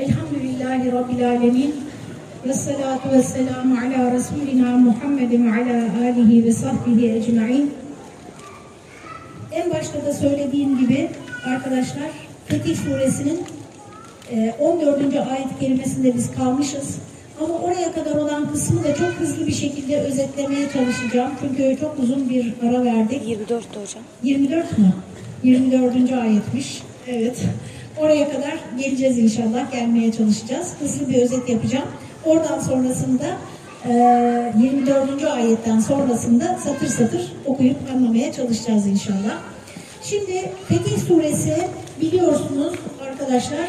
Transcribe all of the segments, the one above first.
Elhamdülillahi Rabbil Alemin. Ve salatu ve selamu ala Resulina Muhammedin ve ala alihi ve sahbihi ecma'in. En başta da söylediğim gibi arkadaşlar Fetih Suresinin e, 14. ayet kelimesinde biz kalmışız. Ama oraya kadar olan kısmı da çok hızlı bir şekilde özetlemeye çalışacağım. Çünkü çok uzun bir ara verdik. 24 hocam. 24 mu? 24. ayetmiş. Evet. Oraya kadar geleceğiz inşallah. Gelmeye çalışacağız. Hızlı bir özet yapacağım. Oradan sonrasında e, 24. ayetten sonrasında satır satır okuyup anlamaya çalışacağız inşallah. Şimdi Fetih Suresi biliyorsunuz arkadaşlar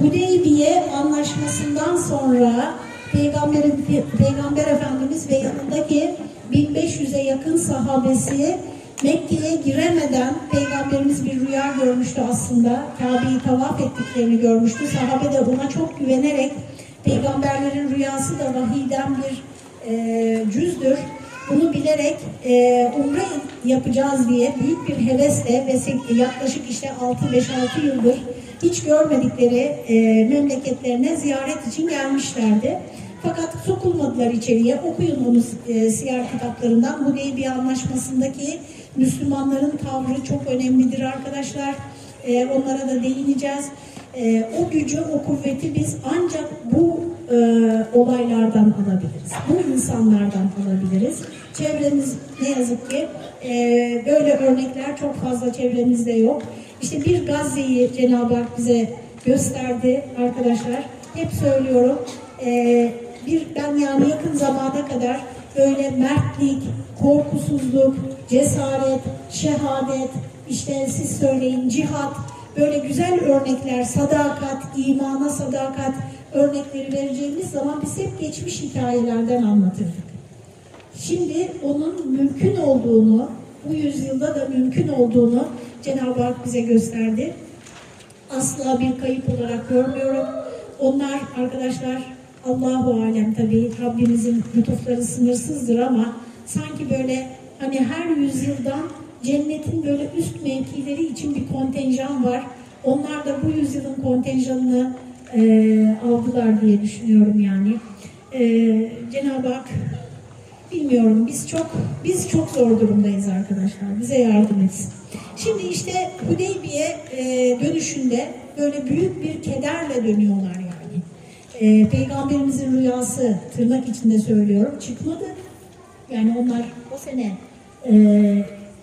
Hudeybiye anlaşmasından sonra Peygamberin, Peygamber Efendimiz ve yanındaki 1500'e yakın sahabesi Mekke'ye giremeden Peygamberimiz bir rüya görmüştü aslında. Kabe'yi tavaf ettiklerini görmüştü. Sahabe de buna çok güvenerek peygamberlerin rüyası da vahiyden bir e, cüzdür. Bunu bilerek e, umre yapacağız diye büyük bir hevesle ve yaklaşık işte 6-5-6 yıldır hiç görmedikleri e, memleketlerine ziyaret için gelmişlerdi. Fakat sokulmadılar içeriye. Okuyun onu e, siyer kitaplarından. Hudeybiye Anlaşması'ndaki Müslümanların tavrı çok önemlidir arkadaşlar. E, onlara da değineceğiz. E, o gücü, o kuvveti biz ancak bu e, olaylardan alabiliriz. Bu insanlardan alabiliriz. Çevremiz ne yazık ki e, böyle örnekler çok fazla çevremizde yok. İşte bir Gazze'yi Cenab-ı Hak bize gösterdi arkadaşlar. Hep söylüyorum. E, bir ben yani yakın zamana kadar böyle mertlik, korkusuzluk, cesaret, şehadet, işte siz söyleyin cihat, böyle güzel örnekler, sadakat, imana sadakat örnekleri vereceğimiz zaman biz hep geçmiş hikayelerden anlatırdık. Şimdi onun mümkün olduğunu, bu yüzyılda da mümkün olduğunu Cenab-ı Hak bize gösterdi. Asla bir kayıp olarak görmüyorum. Onlar arkadaşlar Allahu alem tabii Rabbimizin lütufları sınırsızdır ama sanki böyle hani her yüzyıldan cennetin böyle üst mevkileri için bir kontenjan var. Onlar da bu yüzyılın kontenjanını e, aldılar diye düşünüyorum yani. E, Cenab-ı Hak bilmiyorum biz çok biz çok zor durumdayız arkadaşlar. Bize yardım etsin. Şimdi işte Hudeybiye e, dönüşünde böyle büyük bir kederle dönüyorlar. E, Peygamberimizin rüyası tırnak içinde söylüyorum çıkmadı. Yani onlar o sene e,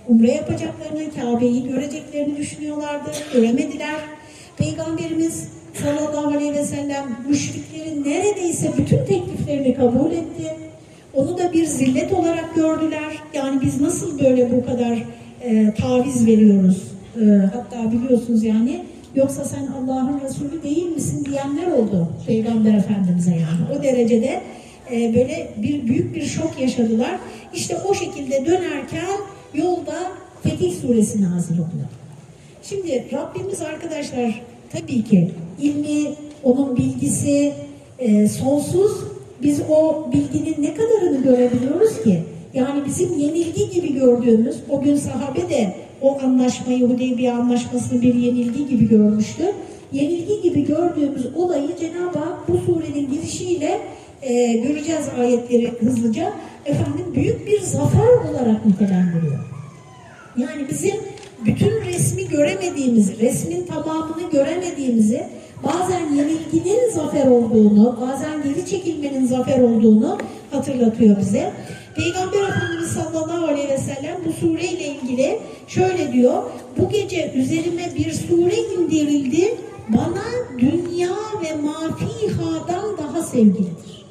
umre yapacaklarını, Kabe'yi göreceklerini düşünüyorlardı. Göremediler. Peygamberimiz sallallahu aleyhi ve sellem müşriklerin neredeyse bütün tekliflerini kabul etti. Onu da bir zillet olarak gördüler. Yani biz nasıl böyle bu kadar e, taviz veriyoruz? E, hatta biliyorsunuz yani yoksa sen Allah'ın Resulü değil misin diyenler oldu Peygamber Efendimiz'e yani. O derecede e, böyle bir büyük bir şok yaşadılar. İşte o şekilde dönerken yolda Fetih Suresi nazil oluyor. Şimdi Rabbimiz arkadaşlar tabii ki ilmi, onun bilgisi e, sonsuz. Biz o bilginin ne kadarını görebiliyoruz ki? Yani bizim yenilgi gibi gördüğümüz, o gün sahabe de o anlaşmayı, Hudeybiye anlaşmasını bir yenilgi gibi görmüştü. Yenilgi gibi gördüğümüz olayı Cenab-ı Hak bu surenin girişiyle e, göreceğiz ayetleri hızlıca. Efendim büyük bir zafer olarak nitelendiriyor. Yani bizim bütün resmi göremediğimizi, resmin tamamını göremediğimizi, bazen yenilginin zafer olduğunu, bazen geri çekilmenin zafer olduğunu hatırlatıyor bize. Peygamber Efendimiz bu sureyle ilgili şöyle diyor, bu gece üzerime bir sure indirildi, bana dünya ve mafihadan daha sevgilidir.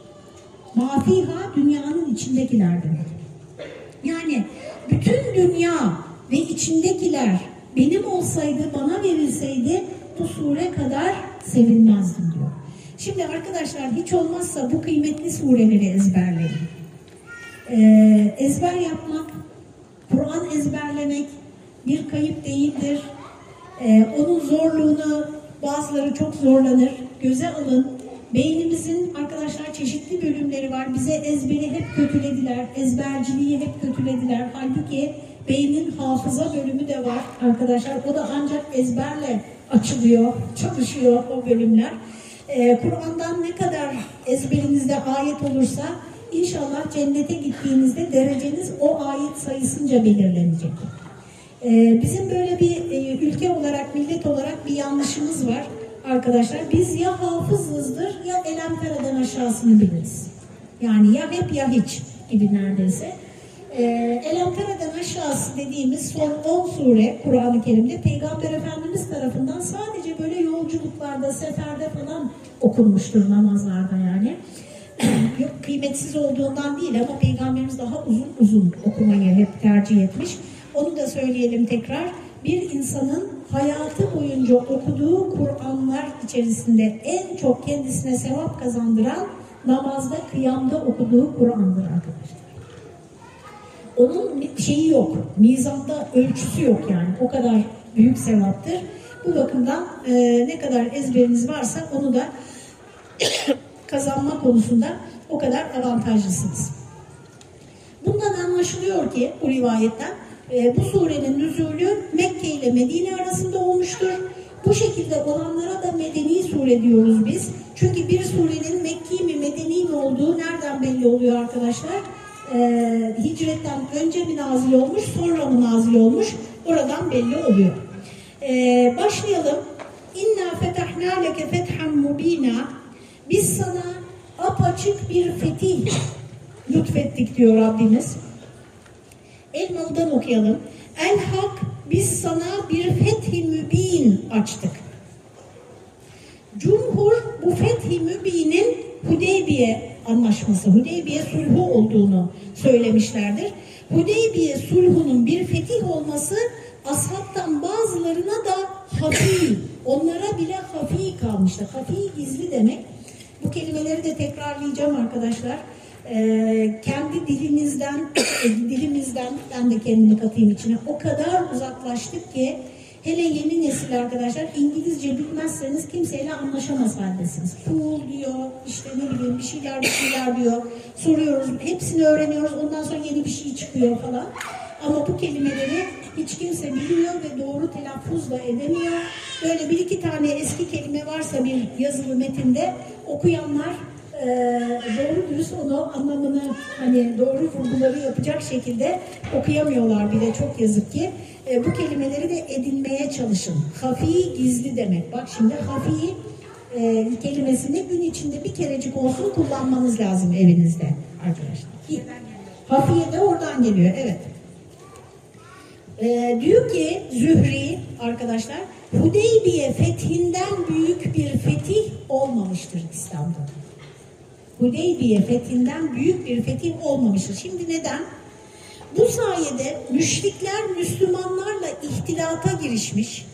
Mafiha dünyanın içindekiler demek. Yani bütün dünya ve içindekiler benim olsaydı, bana verilseydi bu sure kadar sevinmezdim diyor. Şimdi arkadaşlar hiç olmazsa bu kıymetli sureleri ezberleyin. Ee, ezber yapmak, Kur'an ezberlemek bir kayıp değildir. Ee, onun zorluğunu bazıları çok zorlanır. Göze alın. Beynimizin arkadaşlar çeşitli bölümleri var. Bize ezberi hep kötülediler. Ezberciliği hep kötülediler. Halbuki beynin hafıza bölümü de var arkadaşlar. O da ancak ezberle açılıyor, çalışıyor o bölümler. Ee, Kur'an'dan ne kadar ezberinizde ayet olursa inşallah cennete gittiğinizde dereceniz o ayet sayısınca belirlenecek. Ee, bizim böyle bir e, ülke olarak, millet olarak bir yanlışımız var arkadaşlar. Biz ya hafızızdır ya Elemtera'dan aşağısını biliriz. Yani ya hep ya hiç gibi neredeyse. Ee, Elemtera'dan aşağısı dediğimiz son 10 sure Kur'an-ı Kerim'de Peygamber Efendimiz tarafından sadece böyle yolculuklarda, seferde falan okunmuştur namazlarda yani. Yok kıymetsiz olduğundan değil ama Peygamberimiz daha uzun uzun okumayı hep tercih etmiş. Onu da söyleyelim tekrar. Bir insanın hayatı boyunca okuduğu Kur'anlar içerisinde en çok kendisine sevap kazandıran namazda, kıyamda okuduğu Kur'an'dır arkadaşlar. Onun şeyi yok, mizanda ölçüsü yok yani. O kadar büyük sevaptır. Bu bakımdan e, ne kadar ezberiniz varsa onu da kazanma konusunda o kadar avantajlısınız. Bundan anlaşılıyor ki bu rivayetten e, bu surenin nüzulü Mekke ile Medine arasında olmuştur. Bu şekilde olanlara da medeni sure diyoruz biz. Çünkü bir surenin Mekki mi Medeni mi olduğu nereden belli oluyor arkadaşlar? Ee, hicretten önce mi nazil olmuş, sonra mı nazil olmuş? Oradan belli oluyor. Ee, başlayalım. İnna fetahna leke fethan mubina. Biz sana apaçık bir fetih lütfettik diyor Rabbimiz. Elmalı'dan okuyalım. El hak biz sana bir fethi mübin açtık. Cumhur bu fethi mübinin Hudeybiye anlaşması, Hudeybiye sulhu olduğunu söylemişlerdir. Hudeybiye sulhunun bir fetih olması ashabtan bazılarına da hafi, onlara bile hafi kalmıştı. Hafi gizli demek. Bu kelimeleri de tekrarlayacağım arkadaşlar. Ee, kendi dilimizden, dilimizden ben de kendimi katayım içine o kadar uzaklaştık ki hele yeni nesil arkadaşlar İngilizce bilmezseniz kimseyle anlaşamaz haldesiniz. Cool diyor, işte ne bileyim bir şeyler bir şeyler diyor. Soruyoruz, hepsini öğreniyoruz ondan sonra yeni bir şey çıkıyor falan. Ama bu kelimeleri hiç kimse bilmiyor ve doğru telaffuz da edemiyor. Böyle bir iki tane eski kelime varsa bir yazılı metinde okuyanlar e, doğru dürüst onu anlamını hani doğru vurguları yapacak şekilde okuyamıyorlar bile çok yazık ki. E, bu kelimeleri de edinmeye çalışın. Hafi gizli demek. Bak şimdi hafi e, kelimesini gün içinde bir kerecik olsun kullanmanız lazım evinizde arkadaşlar. Hafiye de oradan geliyor evet. E, diyor ki Zühri arkadaşlar Hudeybiye fethinden büyük bir fetih olmamıştır İslam'da. Hudeybiye fethinden büyük bir fetih olmamıştır. Şimdi neden? Bu sayede müşrikler Müslümanlarla ihtilata girişmiş.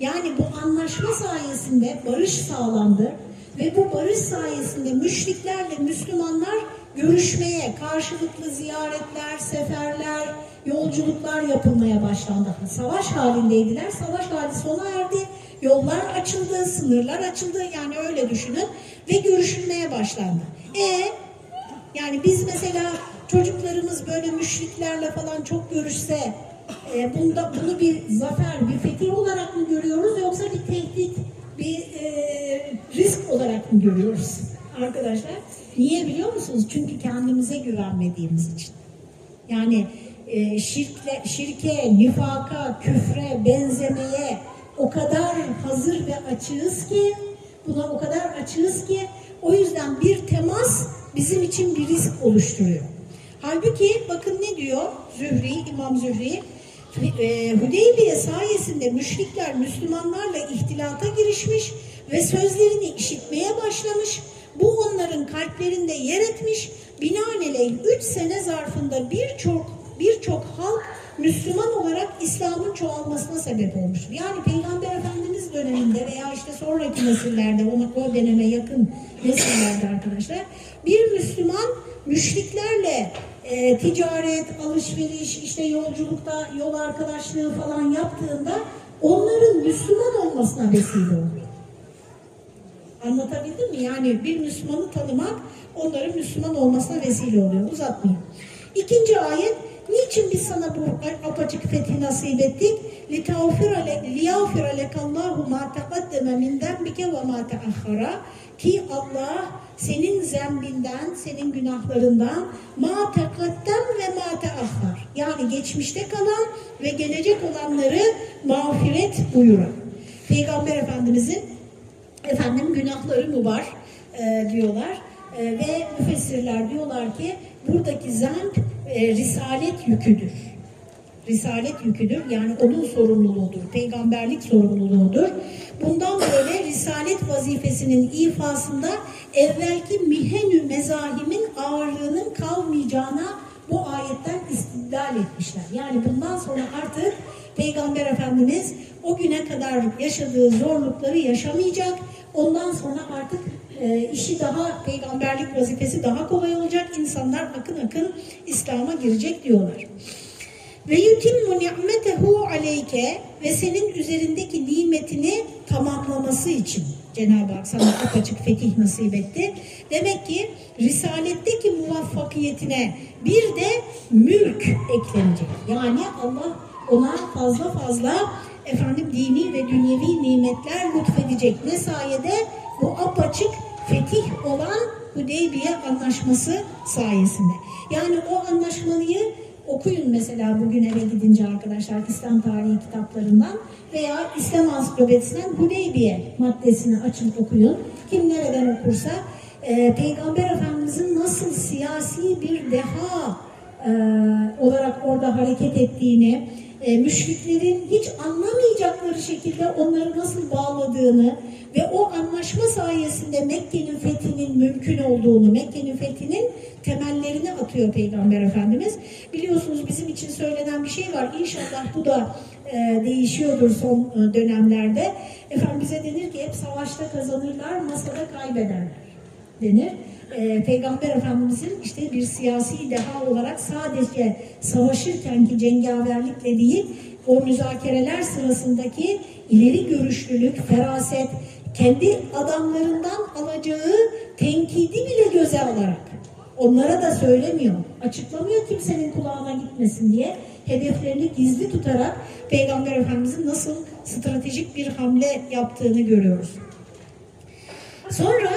Yani bu anlaşma sayesinde barış sağlandı ve bu barış sayesinde müşriklerle Müslümanlar görüşmeye, karşılıklı ziyaretler, seferler, yolculuklar yapılmaya başlandı. Savaş halindeydiler. Savaş hali sona erdi. Yollar açıldı, sınırlar açıldı. Yani öyle düşünün. Ve görüşülmeye başlandı. E yani biz mesela çocuklarımız böyle müşriklerle falan çok görüşse e, bunda bunu bir zafer, bir fetih olarak mı görüyoruz yoksa bir tehdit, bir e, risk olarak mı görüyoruz arkadaşlar? Niye biliyor musunuz? Çünkü kendimize güvenmediğimiz için. Yani e, şirkle, şirke, nifaka, küfre, benzemeye o kadar hazır ve açığız ki buna o kadar açığız ki o yüzden bir temas bizim için bir risk oluşturuyor. Halbuki bakın ne diyor Zühri, İmam Zühri? E, Hudeybiye sayesinde müşrikler Müslümanlarla ihtilata girişmiş ve sözlerini işitmeye başlamış. Bu onların kalplerinde yer etmiş. Binaenaleyh 3 sene zarfında birçok birçok halk Müslüman olarak İslam'ın çoğalmasına sebep olmuştur. Yani Peygamber Efendimiz döneminde veya işte sonraki nesillerde, ona o döneme yakın nesillerde arkadaşlar, bir Müslüman müşriklerle e, ticaret, alışveriş, işte yolculukta yol arkadaşlığı falan yaptığında onların Müslüman olmasına vesile oluyor. Anlatabildim mi? Yani bir Müslümanı tanımak onların Müslüman olmasına vesile oluyor. Uzatmayayım. İkinci ayet Niçin biz sana bu apaçık fethi nasip ettik? لِيَغْفِرَ لَكَ اللّٰهُ مَا تَقَدَّمَ مِنْ ذَنْبِكَ وَمَا تَأَخَّرَ Ki Allah senin zembinden, senin günahlarından ma tekaddem ve ma teahhar. Yani geçmişte kalan ve gelecek olanları mağfiret buyurun. Peygamber Efendimizin efendim günahları mı var e, diyorlar. E, ve müfessirler diyorlar ki buradaki zemp e, risalet yüküdür. Risalet yüküdür. Yani onun sorumluluğudur. Peygamberlik sorumluluğudur. Bundan böyle risalet vazifesinin ifasında evvelki mihenü mezahimin ağırlığının kalmayacağına bu ayetten istidlal etmişler. Yani bundan sonra artık Peygamber Efendimiz o güne kadar yaşadığı zorlukları yaşamayacak. Ondan sonra artık e, işi daha, peygamberlik vazifesi daha kolay olacak. İnsanlar akın akın İslam'a girecek diyorlar. Ve yutimmu ni'metehu aleyke ve senin üzerindeki nimetini tamamlaması için Cenab-ı Hak sana apaçık fetih nasip etti. Demek ki Risaletteki muvaffakiyetine bir de mülk eklenecek. Yani Allah ona fazla fazla efendim dini ve dünyevi nimetler lütfedecek. Ne sayede? Bu apaçık fetih olan Hudeybiye anlaşması sayesinde. Yani o anlaşmayı okuyun mesela bugün eve gidince arkadaşlar İslam tarihi kitaplarından veya İslam ansiklopedisinden Hudeybiye maddesini açıp okuyun. Kim nereden okursa e, Peygamber Efendimizin nasıl siyasi bir deha e, olarak orada hareket ettiğini, e, müşriklerin hiç anlamayacakları şekilde onları nasıl bağladığını ve o anlaşma sayesinde Mekke'nin fethinin mümkün olduğunu, Mekke'nin fethinin temellerini atıyor Peygamber Efendimiz. Biliyorsunuz bizim için söylenen bir şey var. İnşallah bu da e, değişiyordur son e, dönemlerde. Efendim bize denir ki hep savaşta kazanırlar, masada kaybederler denir. E, Peygamber Efendimizin işte bir siyasi deha olarak sadece savaşırken ki cengaverlikle değil, o müzakereler sırasındaki ileri görüşlülük, feraset, kendi adamlarından alacağı tenkidi bile göze alarak onlara da söylemiyor, açıklamıyor kimsenin kulağına gitmesin diye hedeflerini gizli tutarak Peygamber Efendimizin nasıl stratejik bir hamle yaptığını görüyoruz. Sonra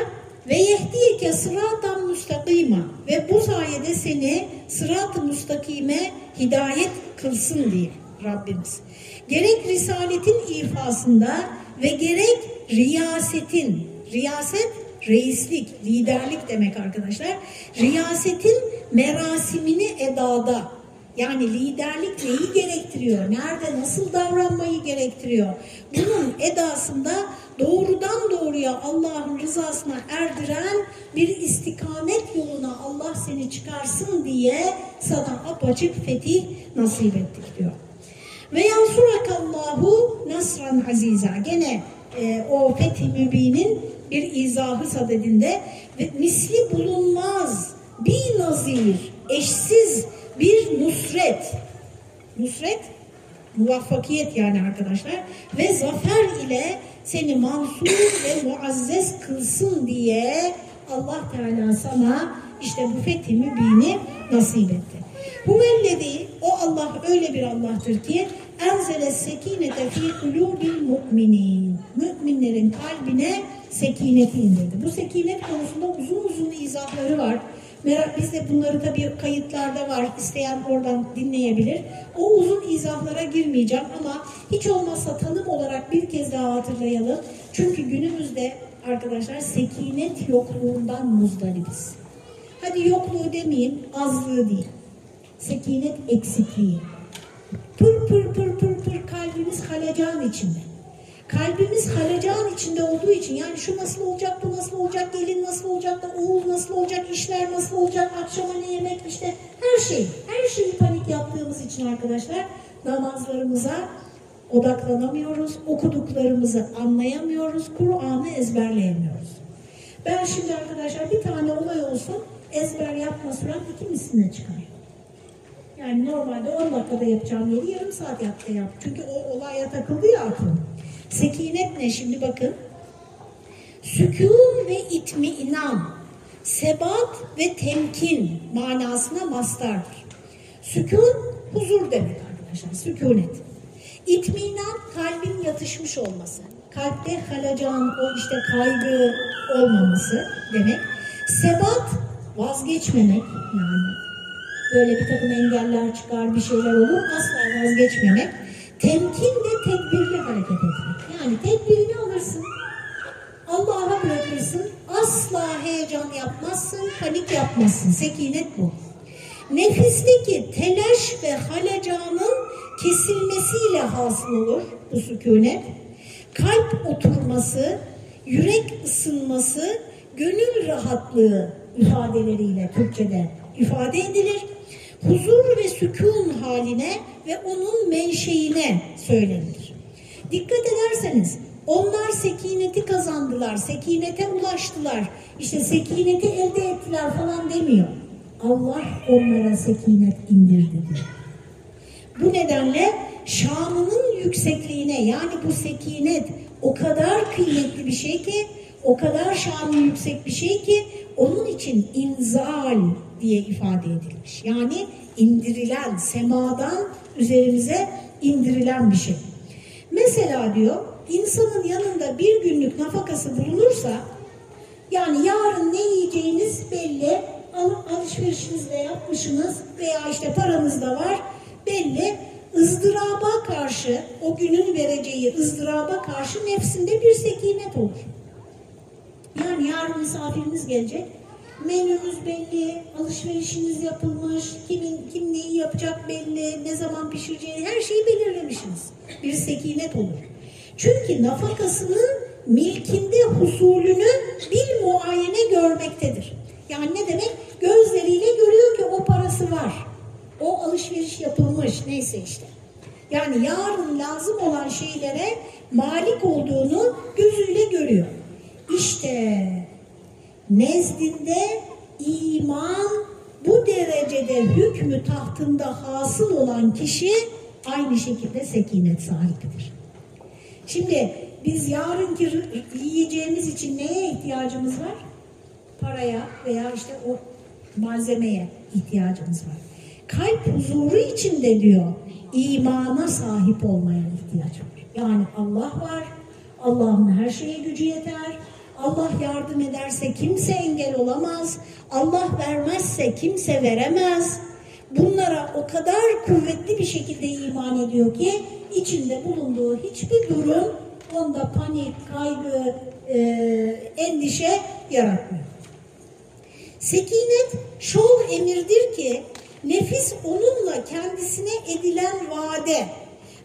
ve yehdiyeke sıratan müstakima ve bu sayede seni sırat-ı müstakime hidayet kılsın diye Rabbimiz. Gerek risaletin ifasında ve gerek riyasetin, riyaset reislik, liderlik demek arkadaşlar. Riyasetin merasimini edada, yani liderlik neyi gerektiriyor? Nerede nasıl davranmayı gerektiriyor? Bunun edasında doğrudan doğruya Allah'ın rızasına erdiren bir istikamet yoluna Allah seni çıkarsın diye sana apaçık fetih nasip ettik diyor. Ve yansurakallahu nasran aziza. Gene e, o fethi mübinin bir izahı sadedinde ve misli bulunmaz bir nazir, eşsiz bir nusret. Nusret muvaffakiyet yani arkadaşlar ve zafer ile seni mansur ve muazzez kılsın diye Allah Teala sana işte bu fethi mübini nasip etti. Huvellezi o Allah öyle bir Allah'tır ki enzele sekinete fi kulubil mu'minin. Müminlerin kalbine sekineti indirdi. Bu sekinet konusunda uzun uzun izahları var. Biz de bunları tabii kayıtlarda var. İsteyen oradan dinleyebilir. O uzun izahlara girmeyeceğim ama hiç olmazsa tanım olarak bir kez daha hatırlayalım. Çünkü günümüzde arkadaşlar sekinet yokluğundan muzdaribiz. Hadi yokluğu demeyeyim, azlığı değil. Sekinet eksikliği. Pır pır pır pır pır kalbimiz halecan içinde. Kalbimiz halecan içinde olduğu için yani şu nasıl olacak, bu nasıl olacak, gelin nasıl olacak da oğul nasıl olacak, işler nasıl olacak, akşama ne yemek işte her şey. Her şeyi panik yaptığımız için arkadaşlar namazlarımıza odaklanamıyoruz, okuduklarımızı anlayamıyoruz, Kur'an'ı ezberleyemiyoruz. Ben şimdi arkadaşlar bir tane olay olsun ezber yapma süren iki misline çıkar. Yani normalde 10 dakikada yapacağım yeri yarım saat yaptı yap. Çünkü o olaya takıldı ya aklım. Sekinet ne şimdi bakın. Sükun ve itmiinan, sebat ve temkin manasına mastardır. Sükun huzur demek arkadaşlar. Sükunet. İtminan kalbin yatışmış olması. Kalpte halacan o işte kaygı olmaması demek. Sebat vazgeçmemek yani böyle bir takım engeller çıkar bir şeyler olur asla vazgeçmemek. Temkin ve tedbirli hareket etmek. Yani tedbirini alırsın. Allah'a bırakırsın. Asla heyecan yapmazsın, panik yapmazsın. Sekinet bu. Nefisteki telaş ve halacanın kesilmesiyle hasıl olur bu sükunet. Kalp oturması, yürek ısınması, gönül rahatlığı ifadeleriyle Türkçe'de ifade edilir. Huzur ve sükun haline ve onun menşeine söylenir. Dikkat ederseniz onlar sekineti kazandılar, sekinete ulaştılar, işte sekineti elde ettiler falan demiyor. Allah onlara sekinet indirdi diyor. Bu nedenle şanının yüksekliğine yani bu sekinet o kadar kıymetli bir şey ki, o kadar şanı yüksek bir şey ki onun için inzal diye ifade edilmiş. Yani indirilen, semadan üzerimize indirilen bir şey. Mesela diyor, insanın yanında bir günlük nafakası bulunursa, yani yarın ne yiyeceğiniz belli, al alışverişinizde yapmışsınız veya işte paranız da var, belli. ızdıraba karşı, o günün vereceği ızdıraba karşı nefsinde bir sekinet olur. Yani yarın misafiriniz gelecek, menünüz belli, alışverişiniz yapılmış, kimin kim neyi yapacak belli, ne zaman pişireceğini her şeyi belirlemişsiniz. Bir sekinet olur. Çünkü nafakasının milkinde husulünü bir muayene görmektedir. Yani ne demek? Gözleriyle görüyor ki o parası var. O alışveriş yapılmış neyse işte. Yani yarın lazım olan şeylere malik olduğunu gözüyle görüyor. İşte nezdinde iman bu derecede hükmü tahtında hasıl olan kişi aynı şekilde sekinet sahibidir. Şimdi biz yarınki yiyeceğimiz için neye ihtiyacımız var? Paraya veya işte o malzemeye ihtiyacımız var. Kalp huzuru içinde diyor imana sahip olmaya ihtiyaç var. Yani Allah var, Allah'ın her şeye gücü yeter, Allah yardım ederse kimse engel olamaz. Allah vermezse kimse veremez. Bunlara o kadar kuvvetli bir şekilde iman ediyor ki içinde bulunduğu hiçbir durum onda panik, kaygı, e, endişe yaratmıyor. Sekinet şol emirdir ki nefis onunla kendisine edilen vaade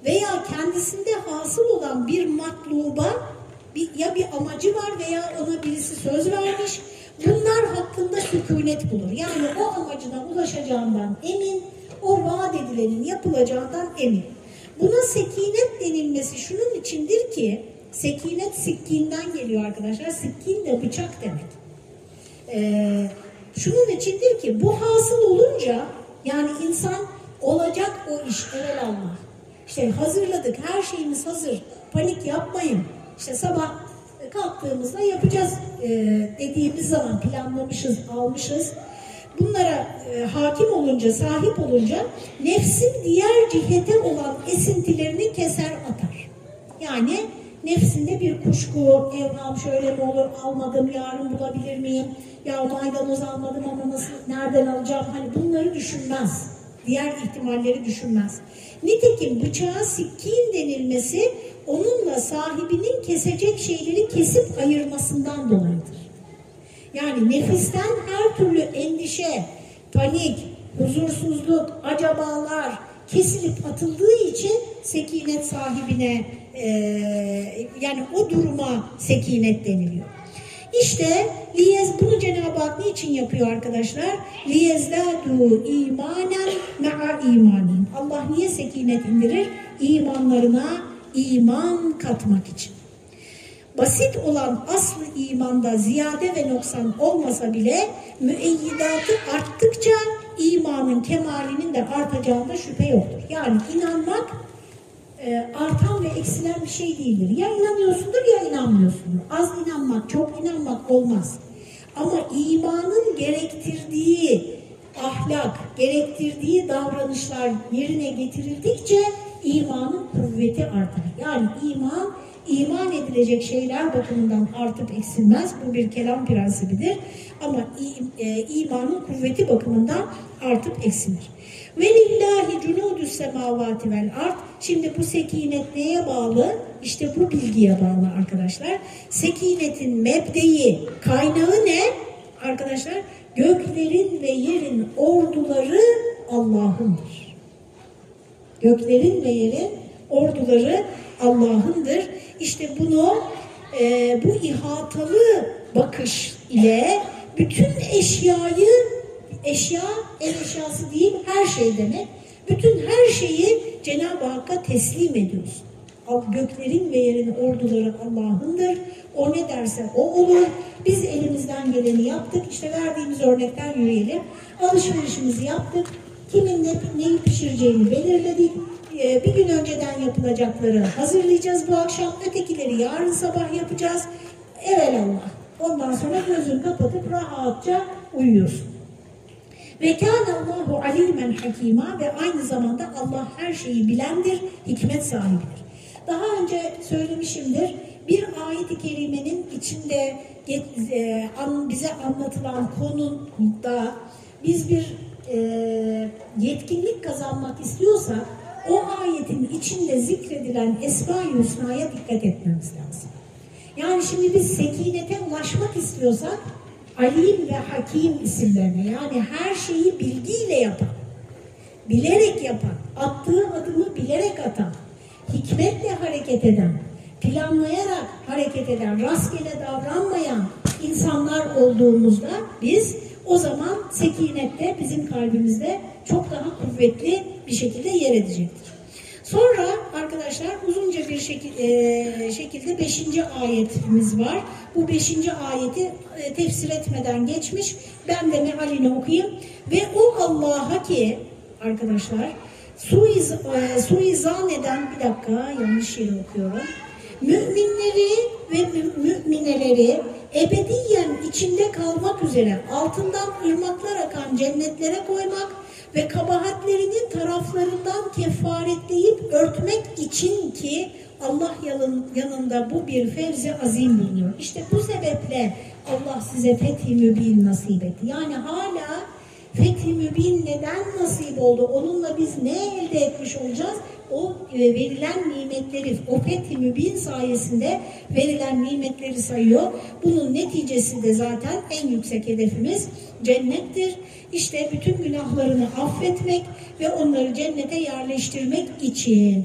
veya kendisinde hasıl olan bir matluba bir, ya bir amacı var veya ona birisi söz vermiş. Bunlar hakkında sükunet bulur. Yani o amacına ulaşacağından emin, o vaat edilenin yapılacağından emin. Buna sekinet denilmesi şunun içindir ki, sekinet sikkinden geliyor arkadaşlar. Sikkin de bıçak demek. Ee, şunun içindir ki bu hasıl olunca yani insan olacak o iş Allah. İşte hazırladık, her şeyimiz hazır. Panik yapmayın. İşte sabah kalktığımızda yapacağız e, dediğimiz zaman planlamışız, almışız. Bunlara e, hakim olunca, sahip olunca nefsin diğer cihete olan esintilerini keser atar. Yani nefsinde bir kuşku, evram şöyle mi olur, almadım, yarın bulabilir miyim? Ya maydanoz almadım ama nasıl, nereden alacağım? Hani bunları düşünmez. Diğer ihtimalleri düşünmez. Nitekim bıçağa sikkin denilmesi onunla sahibinin kesecek şeyleri kesip ayırmasından dolayıdır. Yani nefisten her türlü endişe, panik, huzursuzluk, acabalar kesilip atıldığı için sekinet sahibine e, yani o duruma sekinet deniliyor. İşte liyez bunu Cenab-ı Hak niçin yapıyor arkadaşlar? Liyezdâdû imanen me'a imanin. Allah niye sekinet indirir? İmanlarına iman katmak için. Basit olan aslı imanda ziyade ve noksan olmasa bile müeyyidatı arttıkça imanın kemalinin de artacağında şüphe yoktur. Yani inanmak e, artan ve eksilen bir şey değildir. Ya inanıyorsundur ya inanmıyorsundur. Az inanmak, çok inanmak olmaz. Ama imanın gerektirdiği ahlak, gerektirdiği davranışlar yerine getirildikçe imanın kuvveti artar. Yani iman, iman edilecek şeyler bakımından artıp eksilmez. Bu bir kelam prensibidir. Ama e, imanın kuvveti bakımından artıp eksilir. Ve lillahi cunudus semavati vel art. Şimdi bu sekinet neye bağlı? İşte bu bilgiye bağlı arkadaşlar. Sekinetin mebdeyi, kaynağı ne? Arkadaşlar göklerin ve yerin orduları Allah'ındır. Göklerin ve yerin orduları Allah'ındır. İşte bunu e, bu ihatalı bakış ile bütün eşyayı eşya el eşyası değil her şey demek. Bütün her şeyi Cenab-ı Hakk'a teslim ediyorsun. Göklerin ve yerin orduları Allah'ındır. O ne derse o olur. Biz elimizden geleni yaptık. İşte verdiğimiz örnekten yürüyelim. Alışverişimizi yaptık. Kimin ne, neyi pişireceğini belirledik. Ee, bir gün önceden yapılacakları hazırlayacağız bu akşam. Ötekileri yarın sabah yapacağız. Evelallah. Ondan sonra gözünü kapatıp rahatça uyuyorsun. Ve kâne Allahu alimen hakima ve aynı zamanda Allah her şeyi bilendir, hikmet sahibidir. Daha önce söylemişimdir, bir ayet-i kerimenin içinde e, bize anlatılan konuda biz bir e, yetkinlik kazanmak istiyorsak o ayetin içinde zikredilen Esma-i Hüsna'ya dikkat etmemiz lazım. Yani şimdi biz sekinete ulaşmak istiyorsak Alim ve Hakim isimlerine yani her şeyi bilgiyle yapan, bilerek yapan, attığı adımı bilerek atan, hikmetle hareket eden, planlayarak hareket eden, rastgele davranmayan insanlar olduğumuzda biz o zaman sekinette bizim kalbimizde çok daha kuvvetli bir şekilde yer edecektir. Sonra arkadaşlar uzunca bir e, şekilde beşinci ayetimiz var. Bu beşinci ayeti e, tefsir etmeden geçmiş. Ben de mealini okuyayım. Ve o Allah'a ki arkadaşlar suiz, e, suizan eden bir dakika yanlış yeri okuyorum. Müminleri ve mü, mümineleri ebediyen içinde kalmak üzere altından ırmaklar akan cennetlere koymak ve kabahatlerinin taraflarından kefaretleyip örtmek için ki Allah yanında bu bir fevzi azim bulunuyor. İşte bu sebeple Allah size fethi mübin nasip etti. Yani hala fethi mübin neden nasip oldu? Onunla biz ne elde etmiş olacağız? O e, verilen nimetleri, o fethi mübin sayesinde verilen nimetleri sayıyor. Bunun neticesi de zaten en yüksek hedefimiz cennettir. İşte bütün günahlarını affetmek ve onları cennete yerleştirmek için.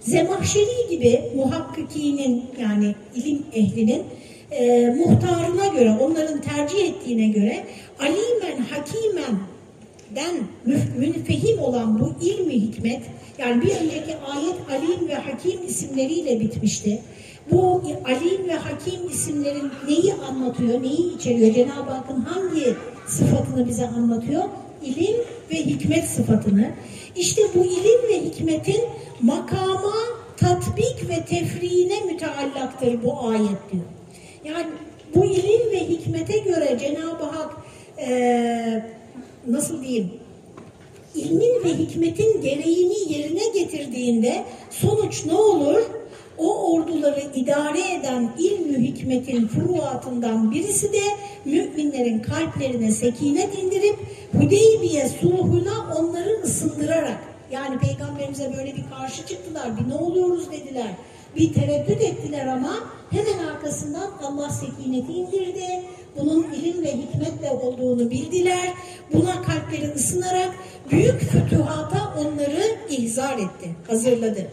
Zemahşeri gibi muhakkikinin yani ilim ehlinin e, muhtarına göre, onların tercih ettiğine göre alimen, hakimen den münfehim olan bu ilmi hikmet, yani bir önceki ayet alim ve hakim isimleriyle bitmişti. Bu alim ve hakim isimlerin neyi anlatıyor, neyi içeriyor? Cenab-ı Hakk'ın hangi sıfatını bize anlatıyor? İlim ve hikmet sıfatını. İşte bu ilim ve hikmetin makama, tatbik ve tefriğine müteallaktır bu ayet diyor. Yani bu ilim ve hikmete göre Cenab-ı Hak e, nasıl diyeyim ilmin ve hikmetin gereğini yerine getirdiğinde sonuç ne olur? O orduları idare eden ilmi hikmetin furuatından birisi de müminlerin kalplerine sekinet indirip Hudeybiye sulhuna onları ısındırarak yani peygamberimize böyle bir karşı çıktılar, bir ne oluyoruz dediler, bir tereddüt ettiler ama hemen arkasından Allah sekineti indirdi. Bunun ilim ve hikmetle olduğunu bildiler. Buna kalpleri ısınarak büyük fütühata onları ihzar etti, hazırladı.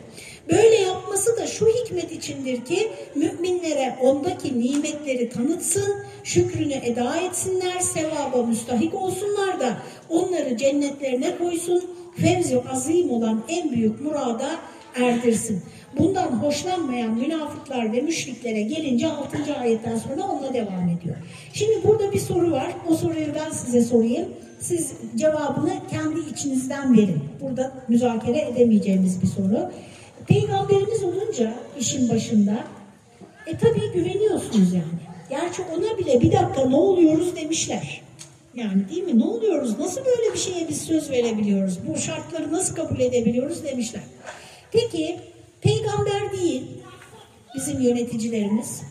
Böyle yapması da şu hikmet içindir ki müminlere ondaki nimetleri tanıtsın, şükrünü eda etsinler, sevaba müstahik olsunlar da onları cennetlerine koysun, fevzi azim olan en büyük murada erdirsin. Bundan hoşlanmayan münafıklar ve müşriklere gelince 6. ayetten sonra onunla devam ediyor. Şimdi burada bir soru var. O soruyu ben size sorayım. Siz cevabını kendi içinizden verin. Burada müzakere edemeyeceğimiz bir soru. Peygamberimiz olunca işin başında e tabii güveniyorsunuz yani. Gerçi ona bile bir dakika ne oluyoruz demişler. Yani değil mi? Ne oluyoruz? Nasıl böyle bir şeye biz söz verebiliyoruz? Bu şartları nasıl kabul edebiliyoruz demişler. Peki peygamber değil bizim yöneticilerimiz.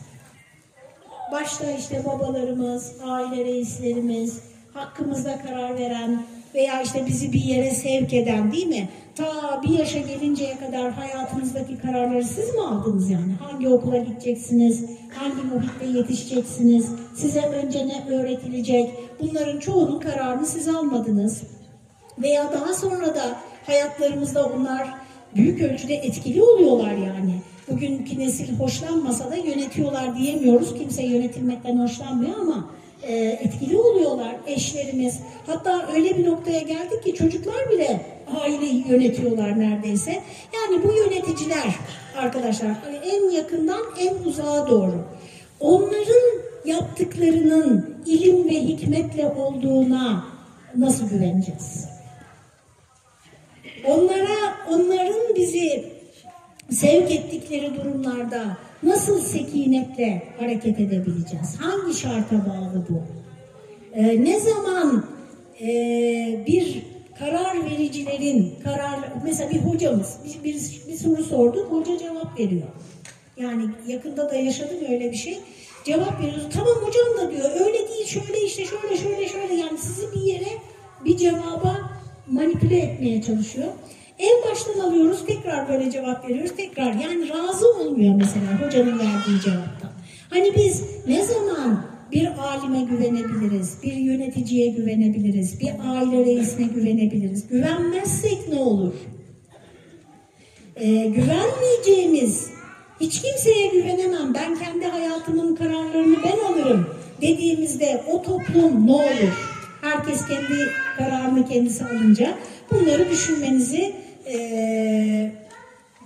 Başta işte babalarımız, aile reislerimiz, hakkımızda karar veren veya işte bizi bir yere sevk eden değil mi? Ta bir yaşa gelinceye kadar hayatınızdaki kararları siz mi aldınız yani? Hangi okula gideceksiniz? Hangi muhitte yetişeceksiniz? Size önce ne öğretilecek? Bunların çoğunun kararını siz almadınız. Veya daha sonra da hayatlarımızda onlar büyük ölçüde etkili oluyorlar yani. Bugünkü nesil hoşlanmasa da yönetiyorlar diyemiyoruz. Kimse yönetilmekten hoşlanmıyor ama e, etkili oluyorlar eşlerimiz. Hatta öyle bir noktaya geldik ki çocuklar bile aileyi yönetiyorlar neredeyse. Yani bu yöneticiler arkadaşlar en yakından en uzağa doğru. Onların yaptıklarının ilim ve hikmetle olduğuna nasıl güveneceğiz? Onlara, onların bizi sevk ettikleri durumlarda nasıl sekinetle hareket edebileceğiz? Hangi şarta bağlı bu? Ee, ne zaman e, bir karar vericilerin karar mesela bir hocamız bir, bir, bir soru sordu hoca cevap veriyor. Yani yakında da yaşadım öyle bir şey. Cevap veriyoruz. Tamam hocam da diyor. Öyle değil. Şöyle işte şöyle şöyle şöyle. Yani sizi bir yere bir cevaba manipüle etmeye çalışıyor. En baştan alıyoruz. Tekrar böyle cevap veriyoruz. Tekrar. Yani razı olmuyor mesela hocanın verdiği cevaptan. Hani biz ne zaman bir alime güvenebiliriz, bir yöneticiye güvenebiliriz, bir aile reisine güvenebiliriz. Güvenmezsek ne olur? Ee, güvenmeyeceğimiz hiç kimseye güvenemem, ben kendi hayatımın kararlarını ben alırım dediğimizde o toplum ne olur? Herkes kendi kararını kendisi alınca bunları düşünmenizi e,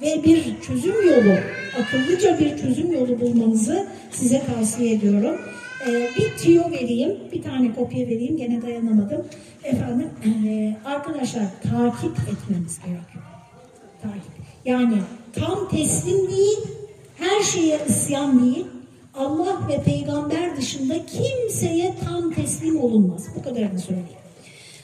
ve bir çözüm yolu, akıllıca bir çözüm yolu bulmanızı size tavsiye ediyorum. E, bir tüyo vereyim, bir tane kopya vereyim, gene dayanamadım. Efendim, e, arkadaşlar takip etmemiz gerekiyor. Takip. Yani tam teslim değil, her şeye isyan değil, Allah ve peygamber dışında kimseye tam teslim olunmaz. Bu kadarını söyleyeyim.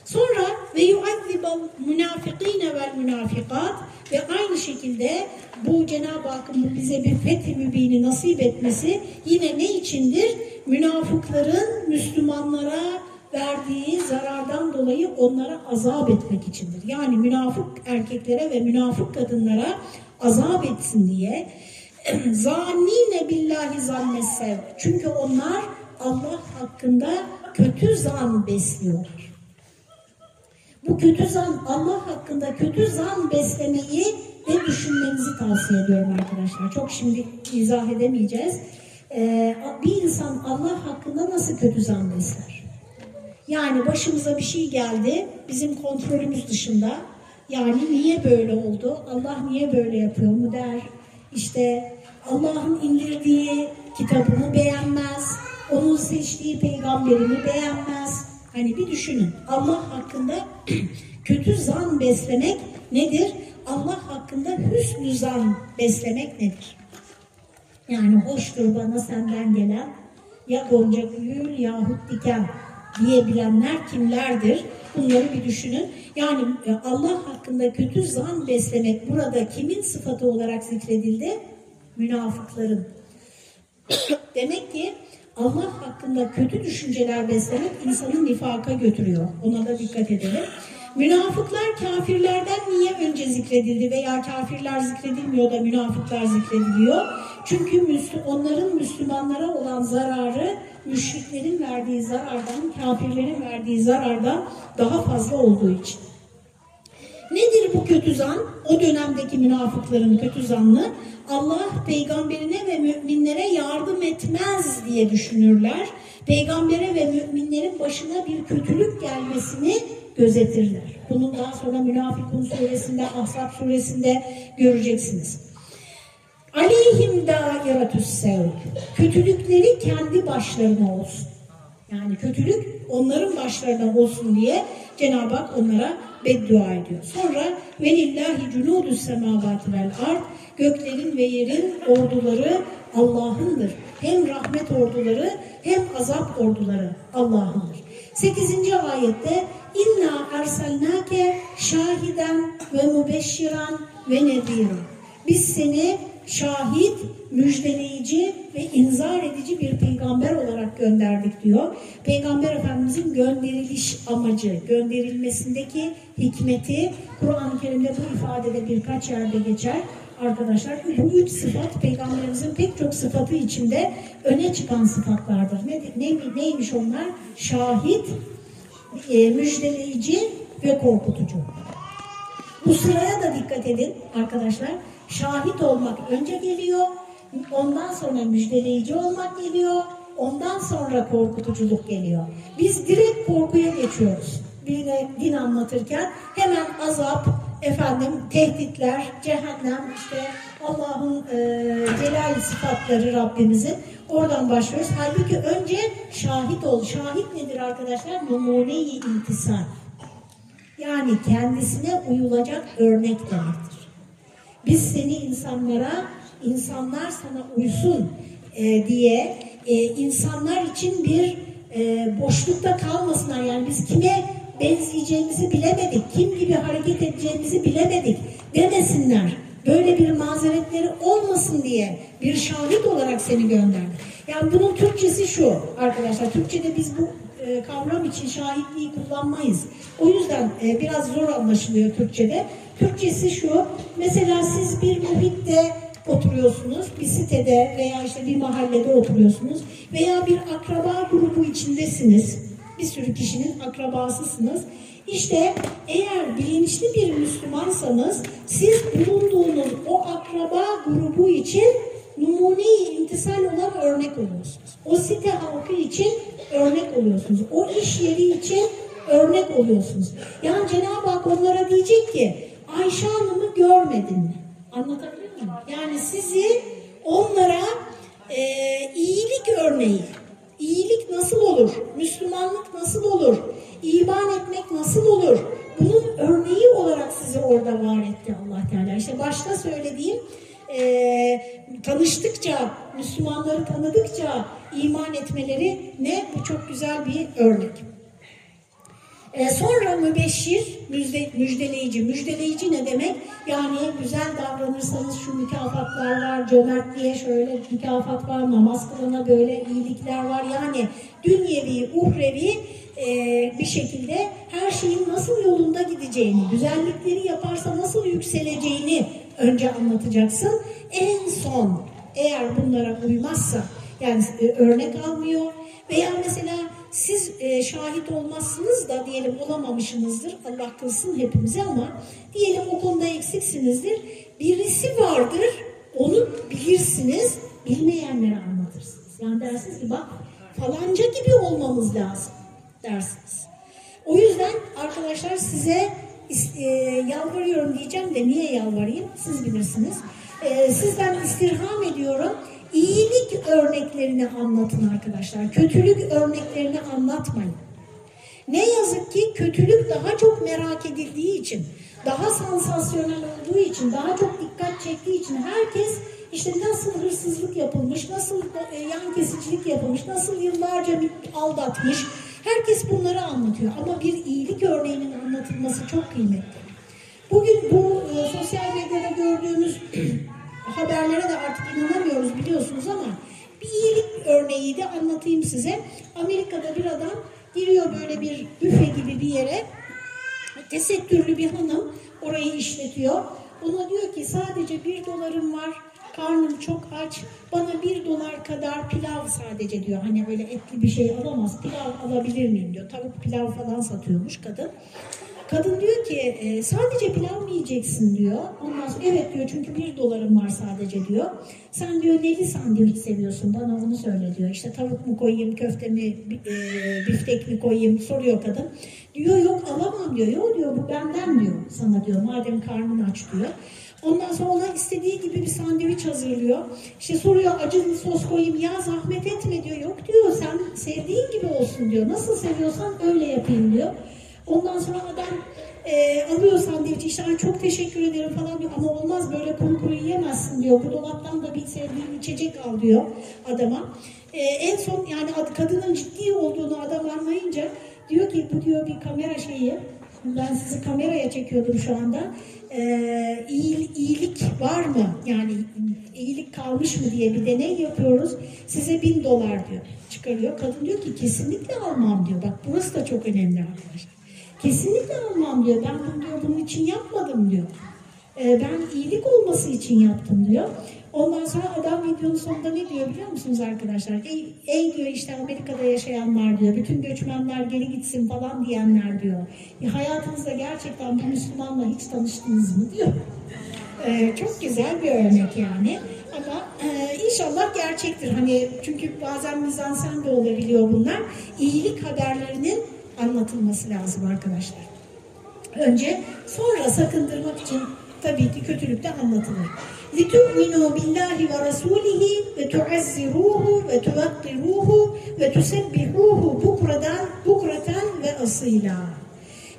Sonra ve yuazzibal münafikine vel münafikat ve aynı şekilde bu Cenab-ı Hakk'ın bize bir fethi mübini nasip etmesi yine ne içindir? Münafıkların Müslümanlara verdiği zarardan dolayı onlara azap etmek içindir. Yani münafık erkeklere ve münafık kadınlara azap etsin diye Zannine billahi zannesev. Çünkü onlar Allah hakkında kötü zan besliyorlar. Bu kötü zan, Allah hakkında kötü zan beslemeyi de düşünmenizi tavsiye ediyorum arkadaşlar. Çok şimdi izah edemeyeceğiz. Ee, bir insan Allah hakkında nasıl kötü zan besler? Yani başımıza bir şey geldi, bizim kontrolümüz dışında. Yani niye böyle oldu? Allah niye böyle yapıyor mu der. İşte Allah'ın indirdiği kitabını beğenmez. Onun seçtiği peygamberini beğenmez. Hani bir düşünün. Allah hakkında kötü zan beslemek nedir? Allah hakkında hüsnü zan beslemek nedir? Yani hoştur bana senden gelen ya gonca gül yahut diken diyebilenler kimlerdir? Bunları bir düşünün. Yani e, Allah hakkında kötü zan beslemek burada kimin sıfatı olarak zikredildi? Münafıkların. Demek ki Allah hakkında kötü düşünceler beslemek insanı nifaka götürüyor. Ona da dikkat edelim. Münafıklar kafirlerden niye önce zikredildi veya kafirler zikredilmiyor da münafıklar zikrediliyor? Çünkü onların Müslümanlara olan zararı müşriklerin verdiği zarardan, kafirlerin verdiği zarardan daha fazla olduğu için. Nedir bu kötü zan? O dönemdeki münafıkların kötü zanlı Allah peygamberine ve müminlere yardım etmez diye düşünürler. Peygambere ve müminlerin başına bir kötülük gelmesini gözetirler. Bunun daha sonra Münafıkun suresinde, Ahzab suresinde göreceksiniz. Aleyhim dairetüs sev. Kötülükleri kendi başlarına olsun. Yani kötülük onların başlarına olsun diye Cenab-ı Hak onlara beddua ediyor. Sonra velillahi cunudus semavati vel ard göklerin ve yerin orduları Allah'ındır. Hem rahmet orduları hem azap orduları Allah'ındır. 8. ayette inna erselnake şahiden ve mübeşşiran ve nediran. Biz seni şahit, müjdeleyici ve inzar edici bir peygamber olarak gönderdik diyor. Peygamber Efendimizin gönderiliş amacı, gönderilmesindeki hikmeti Kur'an-ı Kerim'de bu ifadede birkaç yerde geçer. Arkadaşlar bu üç sıfat peygamberimizin pek çok sıfatı içinde öne çıkan sıfatlardır. Ne, ne, neymiş onlar? Şahit, e, müjdeleyici ve korkutucu. Bu sıraya da dikkat edin arkadaşlar. Şahit olmak önce geliyor, ondan sonra müjdeleyici olmak geliyor, ondan sonra korkutuculuk geliyor. Biz direkt korkuya geçiyoruz. Birine din anlatırken hemen azap, efendim tehditler, cehennem, işte Allah'ın e, celal sıfatları Rabbimizin oradan başlıyoruz. Halbuki önce şahit ol. Şahit nedir arkadaşlar? Numune-i intisal. Yani kendisine uyulacak örnek demektir. Biz seni insanlara, insanlar sana uysun e, diye e, insanlar için bir e, boşlukta kalmasınlar. Yani biz kime benzeyeceğimizi bilemedik, kim gibi hareket edeceğimizi bilemedik demesinler. Böyle bir mazeretleri olmasın diye bir şahit olarak seni gönderdi. Yani bunun Türkçesi şu arkadaşlar. Türkçede biz bu e, kavram için şahitliği kullanmayız. O yüzden e, biraz zor anlaşılıyor Türkçede. Türkçesi şu. Mesela siz bir muhitte oturuyorsunuz, bir sitede veya işte bir mahallede oturuyorsunuz veya bir akraba grubu içindesiniz. Bir sürü kişinin akrabasısınız. İşte eğer bilinçli bir Müslümansanız siz bulunduğunuz o akraba grubu için numune-i imtisal olan örnek oluyorsunuz. O site halkı için örnek oluyorsunuz. O iş yeri için örnek oluyorsunuz. Yani Cenab-ı Hak onlara diyecek ki Ayşe Hanım'ı görmedin mi? Anlatabiliyor muyum? Yani sizi onlara e, iyilik örneği, iyilik nasıl olur, Müslümanlık nasıl olur, iman etmek nasıl olur, bunun örneği olarak sizi orada var etti allah Teala. İşte başta söylediğim e, tanıştıkça, Müslümanları tanıdıkça iman etmeleri ne? Bu çok güzel bir örnek. E, sonra mübeşşir, müjde, müjdeleyici. Müjdeleyici ne demek? Yani güzel davranırsanız şu mükafatlar var, cömertliğe şöyle mükafat var, namaz kılana böyle iyilikler var. Yani dünyevi, uhrevi e, bir şekilde her şeyin nasıl yolunda gideceğini, güzellikleri yaparsa nasıl yükseleceğini önce anlatacaksın. En son eğer bunlara uymazsa, yani e, örnek almıyor veya mesela siz e, şahit olmazsınız da diyelim olamamışsınızdır. Allah kılsın hepimize ama diyelim o konuda eksiksinizdir. Birisi vardır, onu bilirsiniz, bilmeyenlere anlatırsınız. Yani dersiniz ki bak falanca gibi olmamız lazım dersiniz. O yüzden arkadaşlar size e, yalvarıyorum diyeceğim de niye yalvarayım siz bilirsiniz. E, sizden istirham ediyorum iyilik örneklerini anlatın arkadaşlar. Kötülük örneklerini anlatmayın. Ne yazık ki kötülük daha çok merak edildiği için, daha sansasyonel olduğu için, daha çok dikkat çektiği için herkes işte nasıl hırsızlık yapılmış, nasıl e, yan kesicilik yapılmış, nasıl yıllarca aldatmış. Herkes bunları anlatıyor ama bir iyilik örneğinin anlatılması çok kıymetli. Bugün bu e, sosyal medyada gördüğümüz haberlere de artık inanamıyoruz biliyorsunuz ama bir iyilik örneği de anlatayım size. Amerika'da bir adam giriyor böyle bir büfe gibi bir yere. Tesettürlü bir hanım orayı işletiyor. Ona diyor ki sadece bir dolarım var, karnım çok aç, bana bir dolar kadar pilav sadece diyor. Hani böyle etli bir şey alamaz, pilav alabilir miyim diyor. Tavuk pilav falan satıyormuş kadın. Kadın diyor ki e, sadece pilav mı yiyeceksin diyor. Ondan sonra evet diyor çünkü bir dolarım var sadece diyor. Sen diyor neli sandviç seviyorsun bana onu söyle diyor. İşte tavuk mu koyayım köfte mi e, biftek mi koyayım soruyor kadın. Diyor yok alamam diyor. Yok diyor bu benden diyor sana diyor madem karnın aç diyor. Ondan sonra ona istediği gibi bir sandviç hazırlıyor. İşte soruyor acı sos koyayım ya zahmet etme diyor. Yok diyor sen sevdiğin gibi olsun diyor. Nasıl seviyorsan öyle yapayım diyor. Ondan sonra adam e, alıyor sandviçi işte çok teşekkür ederim falan diyor ama olmaz böyle kuru kuru yiyemezsin diyor. Bu dolaptan da bir sevdiğin içecek al diyor adama. E, en son yani kadının ciddi olduğunu adam anlayınca Diyor ki bu diyor bir kamera şeyi. Ben sizi kameraya çekiyordum şu anda. Ee, iyi- iyilik var mı? Yani iyilik kalmış mı diye bir deney yapıyoruz. Size bin dolar diyor. Çıkarıyor. Kadın diyor ki kesinlikle almam diyor. Bak burası da çok önemli arkadaşlar. Kesinlikle almam diyor. Ben bunu diyor bunun için yapmadım diyor. Ee, ben iyilik olması için yaptım diyor. Ondan sonra adam videonun sonunda ne diyor biliyor musunuz arkadaşlar? Ey, ey diyor işte Amerika'da yaşayanlar diyor, bütün göçmenler geri gitsin falan diyenler diyor. E, hayatınızda gerçekten bu Müslümanla hiç tanıştınız mı diyor. Ee, çok güzel bir örnek yani. Ama e, inşallah gerçektir. Hani çünkü bazen mizansen de olabiliyor bunlar. İyilik haberlerinin anlatılması lazım arkadaşlar. Önce sonra sakındırmak için tabii ki kötülük de anlatılır. لِتُؤْمِنُوا بِاللّٰهِ وَرَسُولِهِ وَتُعَزِّرُوهُ وَتُوَقِّرُوهُ وَتُسَبِّحُوهُ بُكْرَةً بُكْرَةً وَأَصِيلًا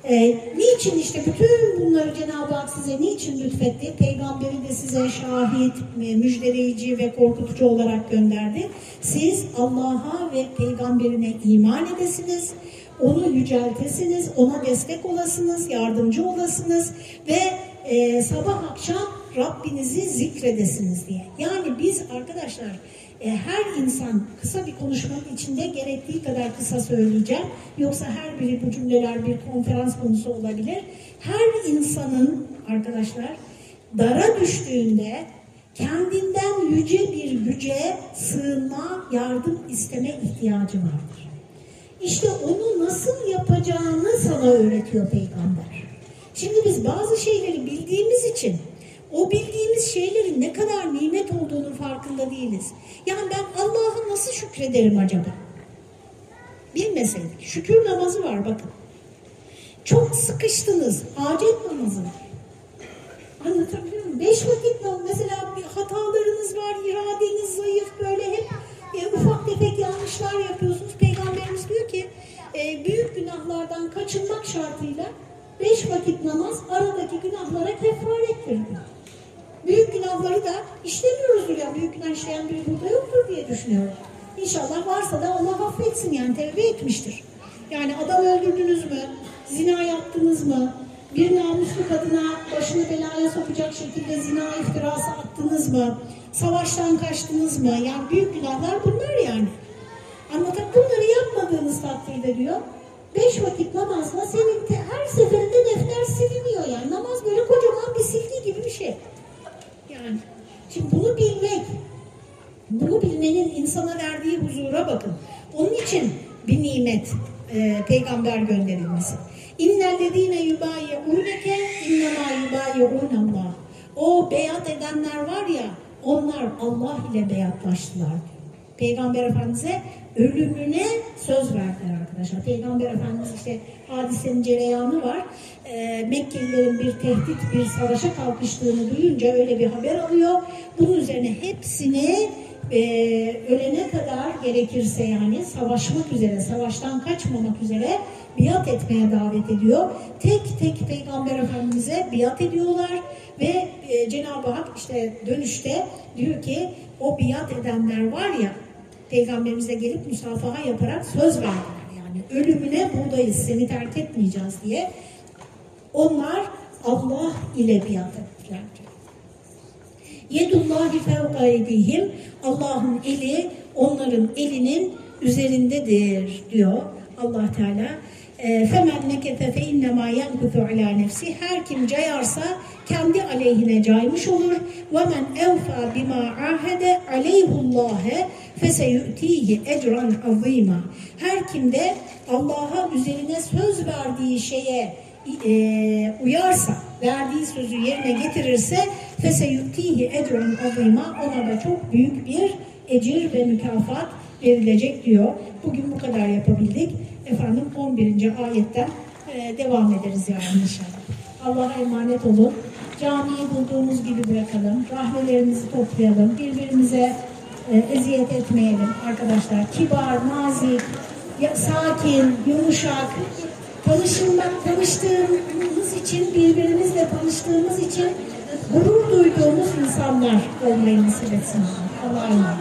ee, niçin işte bütün bunları Cenab-ı Hak size niçin lütfetti? Peygamberi de size şahit, e, müjdeleyici ve korkutucu olarak gönderdi. Siz Allah'a ve peygamberine iman edesiniz, onu yüceltesiniz, ona destek olasınız, yardımcı olasınız ve e, sabah akşam Rabbinizi zikredesiniz diye. Yani biz arkadaşlar e, her insan kısa bir konuşmanın içinde gerektiği kadar kısa söyleyeceğim. Yoksa her biri bu cümleler bir konferans konusu olabilir. Her insanın arkadaşlar dara düştüğünde kendinden yüce bir güce sığınma, yardım isteme ihtiyacı vardır. İşte onu nasıl yapacağını sana öğretiyor peygamber. Şimdi biz bazı şeyleri bildiğimiz için o bildiğimiz şeylerin ne kadar nimet olduğunu farkında değiliz. Yani ben Allah'a nasıl şükrederim acaba? Bilmeseydik. Şükür namazı var bakın. Çok sıkıştınız. Hacet namazı var. Anlatabiliyor muyum? Beş vakit. Mesela bir hatalarınız var, iradeniz zayıf, böyle hep e, ufak tefek yanlışlar yapıyorsunuz. Peygamberimiz diyor ki e, büyük günahlardan kaçınmak şartıyla beş vakit namaz aradaki günahlara kefarettir diyor. Büyük günahları da işlemiyoruzdur ya. Büyük günah işleyen biri burada yoktur diye düşünüyorum. İnşallah varsa da Allah affetsin yani tevbe etmiştir. Yani adam öldürdünüz mü? Zina yaptınız mı? Bir namuslu kadına başını belaya sokacak şekilde zina iftirası attınız mı? Savaştan kaçtınız mı? Yani büyük günahlar bunlar yani. Anlatıp bunları yapmadığınız takdirde diyor. Beş vakit namazla senin her seferinde defter siliniyor yani. Namaz böyle kocaman bir silgi gibi bir şey. Yani şimdi bunu bilmek, bunu bilmenin insana verdiği huzura bakın. Onun için bir nimet e, peygamber gönderilmesi. İnnellezîne yubâyeûneke innemâ yubâyeûnallâh. O beyat edenler var ya, onlar Allah ile beyatlaştılar. Peygamber Efendimiz'e ölümüne söz verdiler arkadaşlar. Peygamber Efendimiz işte hadisenin cereyanı var. Ee, Mekkelilerin bir tehdit, bir savaşa kalkıştığını duyunca öyle bir haber alıyor. Bunun üzerine hepsini e, ölene kadar gerekirse yani savaşmak üzere, savaştan kaçmamak üzere biat etmeye davet ediyor. Tek tek Peygamber Efendimiz'e biat ediyorlar ve e, Cenab-ı Hak işte dönüşte diyor ki o biat edenler var ya Peygamberimize gelip musafaha yaparak söz verdiler. Yani ölümüne buradayız, seni terk etmeyeceğiz diye. Onlar Allah ile biat ettiler diyor. Yedullahi fevka edihim. Allah'ın eli onların elinin üzerindedir diyor Allah Teala. Femen nekete fe innema yenkutu ala nefsi. Her kim cayarsa kendi aleyhine caymış olur. Ve men evfa bima ahede aleyhullâhe feseyü'tihi ecran azîmâ. Her kim de Allah'a üzerine söz verdiği şeye e, uyarsa, verdiği sözü yerine getirirse feseyü'tihi ecran azîmâ. Ona da çok büyük bir ecir ve mükafat verilecek diyor. Bugün bu kadar yapabildik. Efendim 11. ayetten e, devam ederiz yani inşallah. Allah'a emanet olun. Camiyi bulduğumuz gibi bırakalım. Rahmelerimizi toplayalım. Birbirimize e, eziyet etmeyelim arkadaşlar. Kibar, nazik, ya, sakin, yumuşak. Tanışmak, tanıştığımız için, birbirimizle tanıştığımız için gurur duyduğumuz insanlar olmayı nasip etsin. Allah'a emanet.